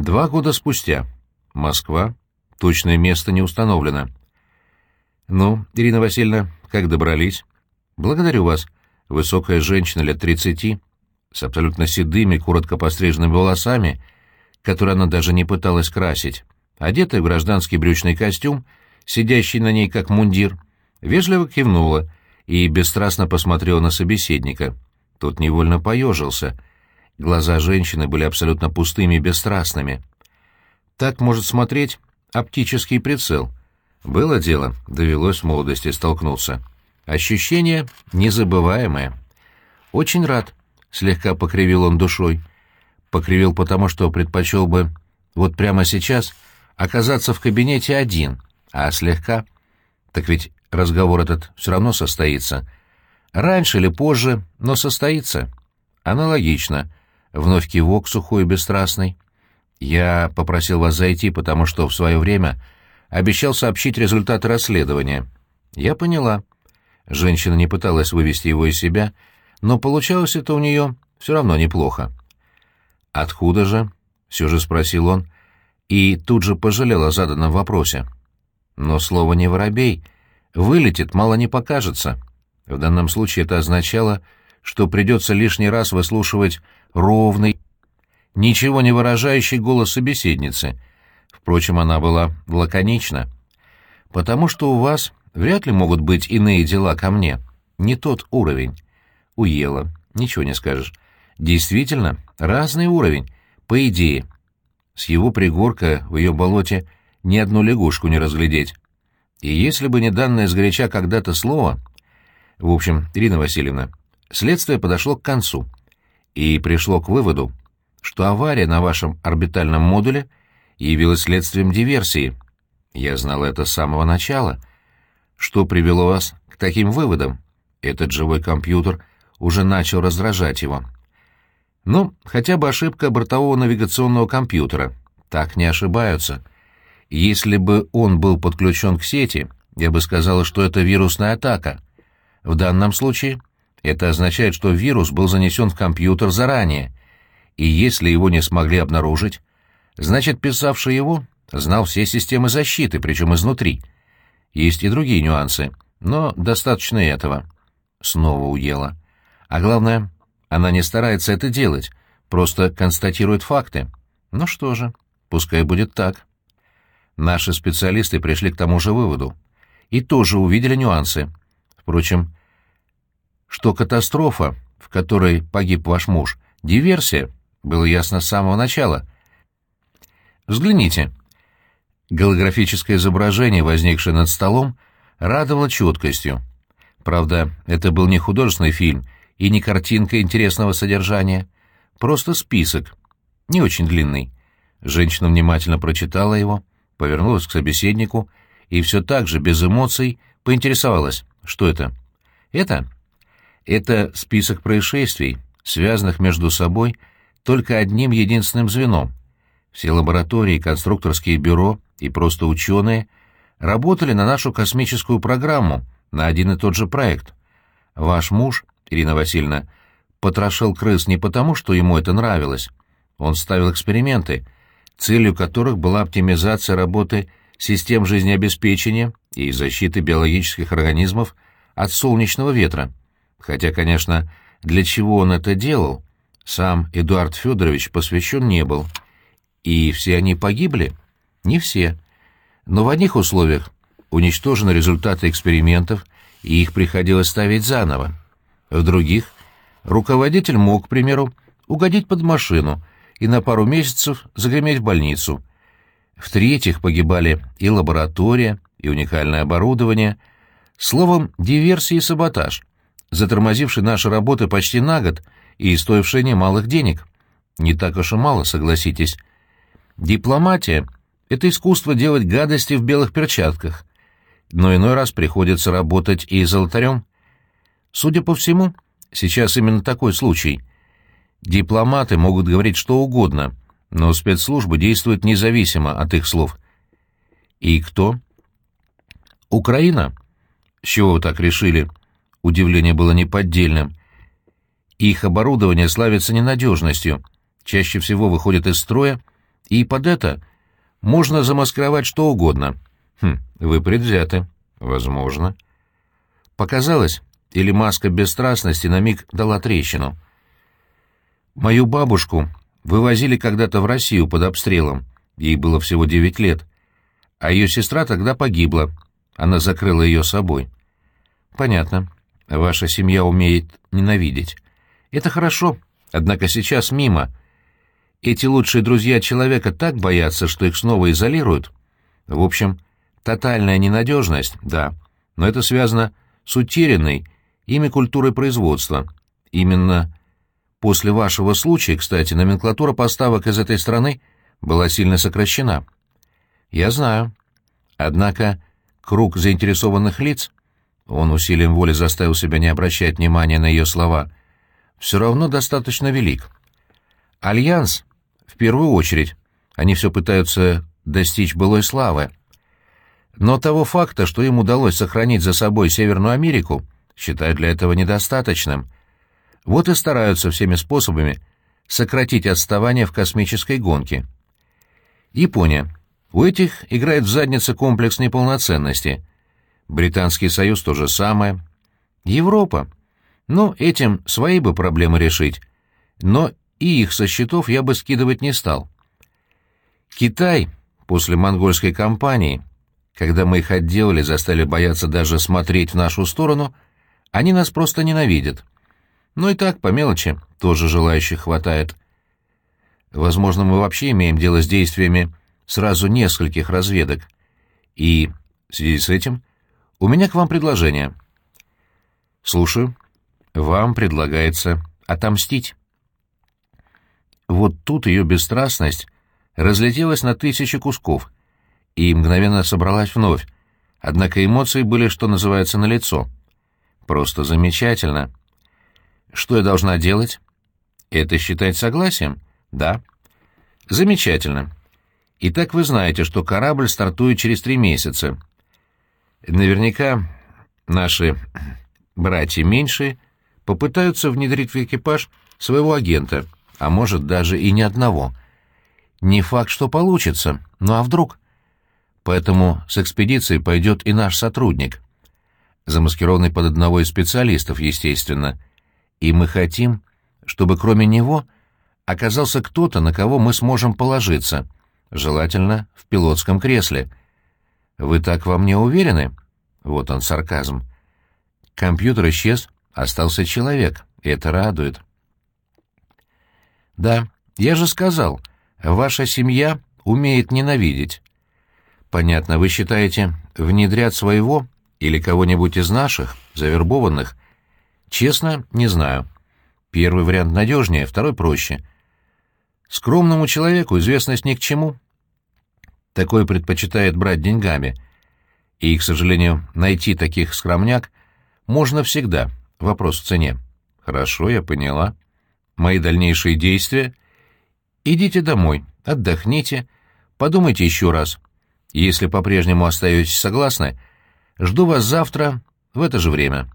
Два года спустя. Москва. Точное место не установлено. «Ну, Ирина Васильевна, как добрались?» «Благодарю вас. Высокая женщина лет тридцати, с абсолютно седыми, коротко постриженными волосами, которые она даже не пыталась красить, одетая в гражданский брючный костюм, сидящий на ней как мундир, вежливо кивнула и бесстрастно посмотрела на собеседника. Тот невольно поежился — Глаза женщины были абсолютно пустыми и бесстрастными. Так может смотреть оптический прицел. Было дело, довелось в молодости столкнуться. Ощущение незабываемое. «Очень рад», — слегка покривил он душой. Покривил потому, что предпочел бы вот прямо сейчас оказаться в кабинете один, а слегка... Так ведь разговор этот все равно состоится. Раньше или позже, но состоится. Аналогично — вновь кивок сухой и бесстрастный. «Я попросил вас зайти, потому что в свое время обещал сообщить результаты расследования». «Я поняла». Женщина не пыталась вывести его из себя, но получалось это у нее все равно неплохо. «Откуда же?» — все же спросил он, и тут же пожалел о заданном вопросе. «Но слово не воробей. Вылетит, мало не покажется». В данном случае это означало, что придется лишний раз выслушивать ровный, ничего не выражающий голос собеседницы. Впрочем, она была лаконична. «Потому что у вас вряд ли могут быть иные дела ко мне. Не тот уровень». Уела. Ничего не скажешь. Действительно, разный уровень, по идее. С его пригорка в ее болоте ни одну лягушку не разглядеть. И если бы не данное сгоряча когда-то слово... В общем, Ирина Васильевна, следствие подошло к концу и пришло к выводу, что авария на вашем орбитальном модуле явилась следствием диверсии. Я знал это с самого начала. Что привело вас к таким выводам? Этот живой компьютер уже начал раздражать его. Ну, хотя бы ошибка бортового навигационного компьютера. Так не ошибаются. Если бы он был подключен к сети, я бы сказала, что это вирусная атака. В данном случае это означает, что вирус был занесен в компьютер заранее, и если его не смогли обнаружить, значит, писавший его знал все системы защиты, причем изнутри. Есть и другие нюансы, но достаточно этого. Снова уела. А главное, она не старается это делать, просто констатирует факты. Ну что же, пускай будет так. Наши специалисты пришли к тому же выводу. И тоже увидели нюансы. Впрочем, что катастрофа, в которой погиб ваш муж, диверсия, было ясно с самого начала. Взгляните. Голографическое изображение, возникшее над столом, радовало четкостью. Правда, это был не художественный фильм и не картинка интересного содержания, просто список, не очень длинный. Женщина внимательно прочитала его, повернулась к собеседнику и все так же, без эмоций, поинтересовалась, что это. Это это список происшествий, связанных между собой только одним единственным звеном. Все лаборатории, конструкторские бюро и просто ученые работали на нашу космическую программу, на один и тот же проект. Ваш муж, Ирина Васильевна, потрошил крыс не потому, что ему это нравилось. Он ставил эксперименты, целью которых была оптимизация работы систем жизнеобеспечения и защиты биологических организмов от солнечного ветра. Хотя, конечно, для чего он это делал, сам Эдуард Федорович посвящен не был. И все они погибли? Не все. Но в одних условиях уничтожены результаты экспериментов, и их приходилось ставить заново. В других руководитель мог, к примеру, угодить под машину и на пару месяцев загреметь в больницу. В-третьих, погибали и лаборатория, и уникальное оборудование. Словом, диверсия и саботаж затормозивший наши работы почти на год и стоивший немалых денег. Не так уж и мало, согласитесь. Дипломатия — это искусство делать гадости в белых перчатках, но иной раз приходится работать и за алтарем. Судя по всему, сейчас именно такой случай. Дипломаты могут говорить что угодно, но спецслужбы действуют независимо от их слов. И кто? Украина? С чего вы так решили? — Удивление было неподдельным. Их оборудование славится ненадежностью, чаще всего выходит из строя И под это можно замаскировать что угодно. Хм, вы предвзяты. Возможно. Показалось, или маска бесстрастности на миг дала трещину. Мою бабушку вывозили когда-то в Россию под обстрелом. Ей было всего девять лет. А ее сестра тогда погибла. Она закрыла ее собой. Понятно. Ваша семья умеет ненавидеть. Это хорошо, однако сейчас мимо. Эти лучшие друзья человека так боятся, что их снова изолируют. В общем, тотальная ненадежность, да, но это связано с утерянной ими культурой производства. Именно после вашего случая, кстати, номенклатура поставок из этой страны была сильно сокращена. Я знаю. Однако круг заинтересованных лиц, он усилием воли заставил себя не обращать внимания на ее слова, все равно достаточно велик. Альянс, в первую очередь, они все пытаются достичь былой славы. Но того факта, что им удалось сохранить за собой Северную Америку, считают для этого недостаточным. Вот и стараются всеми способами сократить отставание в космической гонке. Япония. У этих играет в заднице комплекс неполноценности. Британский Союз то же самое. Европа. Ну, этим свои бы проблемы решить. Но и их со счетов я бы скидывать не стал. Китай после монгольской кампании, когда мы их отделали, заставили бояться даже смотреть в нашу сторону, они нас просто ненавидят. Ну и так, по мелочи, тоже желающих хватает. Возможно, мы вообще имеем дело с действиями сразу нескольких разведок. И в связи с этим у меня к вам предложение. Слушаю. Вам предлагается отомстить. Вот тут ее бесстрастность разлетелась на тысячи кусков и мгновенно собралась вновь, однако эмоции были, что называется, налицо. Просто замечательно. Что я должна делать? Это считать согласием? Да. Замечательно. Итак, вы знаете, что корабль стартует через три месяца. Наверняка наши братья меньшие попытаются внедрить в экипаж своего агента, а может даже и не одного. Не факт, что получится, ну а вдруг? Поэтому с экспедицией пойдет и наш сотрудник. Замаскированный под одного из специалистов, естественно. И мы хотим, чтобы кроме него оказался кто-то, на кого мы сможем положиться, желательно в пилотском кресле. Вы так во мне уверены? Вот он, сарказм. Компьютер исчез, остался человек, это радует. Да, я же сказал, ваша семья умеет ненавидеть. Понятно, вы считаете, внедрят своего или кого-нибудь из наших, завербованных? Честно, не знаю. Первый вариант надежнее, второй проще. Скромному человеку известность ни к чему. Такое предпочитает брать деньгами. И, к сожалению, найти таких скромняк можно всегда. Вопрос в цене. Хорошо, я поняла. Мои дальнейшие действия? Идите домой, отдохните, подумайте еще раз. Если по-прежнему остаетесь согласны, жду вас завтра в это же время.